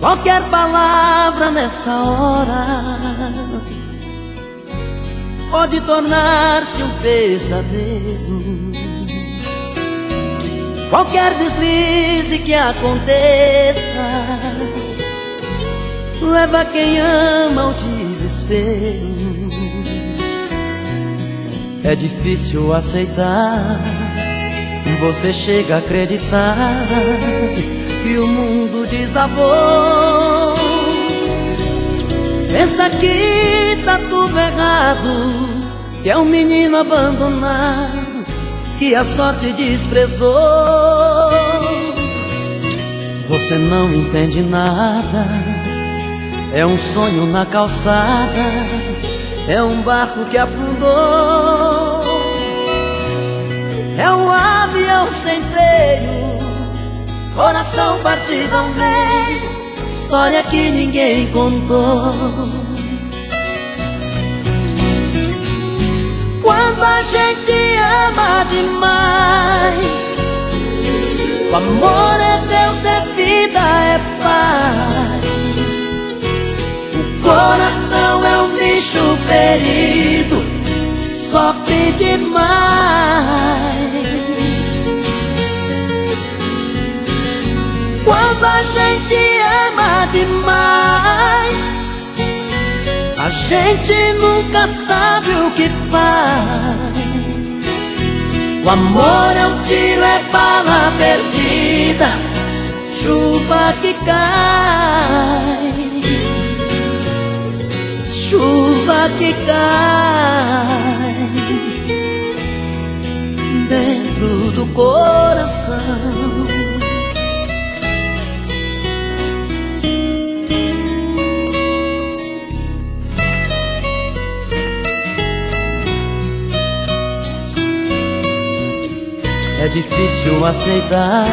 Qualquer palavra nessa hora pode tornar-se um pesadelo. Qualquer deslize que aconteça leva quem ama ao desespero. É difícil aceitar, você chega a acreditar Pensa que tá tudo errado, que é um menino abandonado, que a sorte desprezou. Você não entende nada, é um sonho na calçada, é um barco que afundou, é um avião sem freio Coração partido ao meio História que ninguém contou. Quando a gente ama demais O amor é Deus, é vida, é paz. O coração é um bicho ferido Sofre demais a gente ama demais. A gente nunca sabe o que faz. O amor é um tiro, é bala perdida Chuva que cai. Chuva que cai Dentro do coração É difícil aceitar,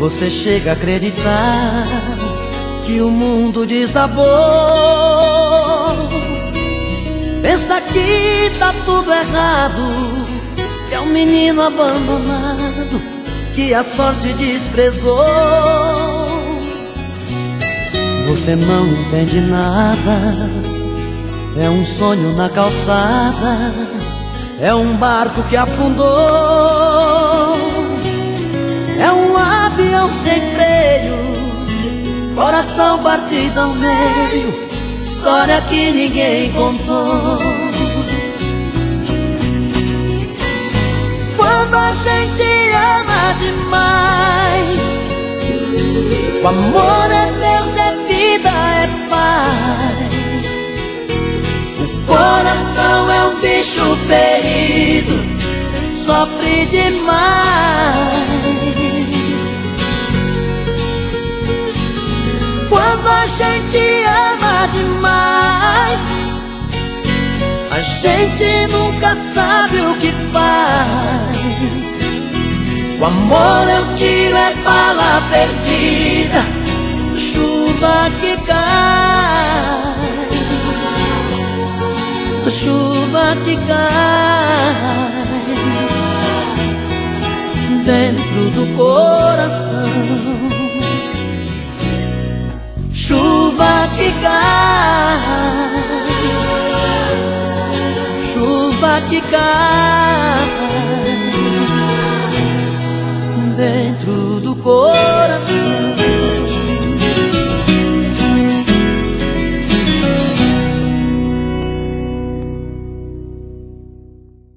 você chega a acreditar que o mundo desabou. Pensa que tá tudo errado, que é um menino abandonado, que a sorte desprezou. Você não entende nada, é um sonho na calçada é um barco que afundou. É um avião sem freio. Coração partido ao meio. História que ninguém contou. Quando a gente ama demais O amor é ferido sofre demais. Quando a gente ama demais, a gente nunca sabe o que faz. O amor é um tiro, é bala perdida, chuva que cai chuva que cai dentro do coração. Chuva que cai, chuva que cai dentro do coração.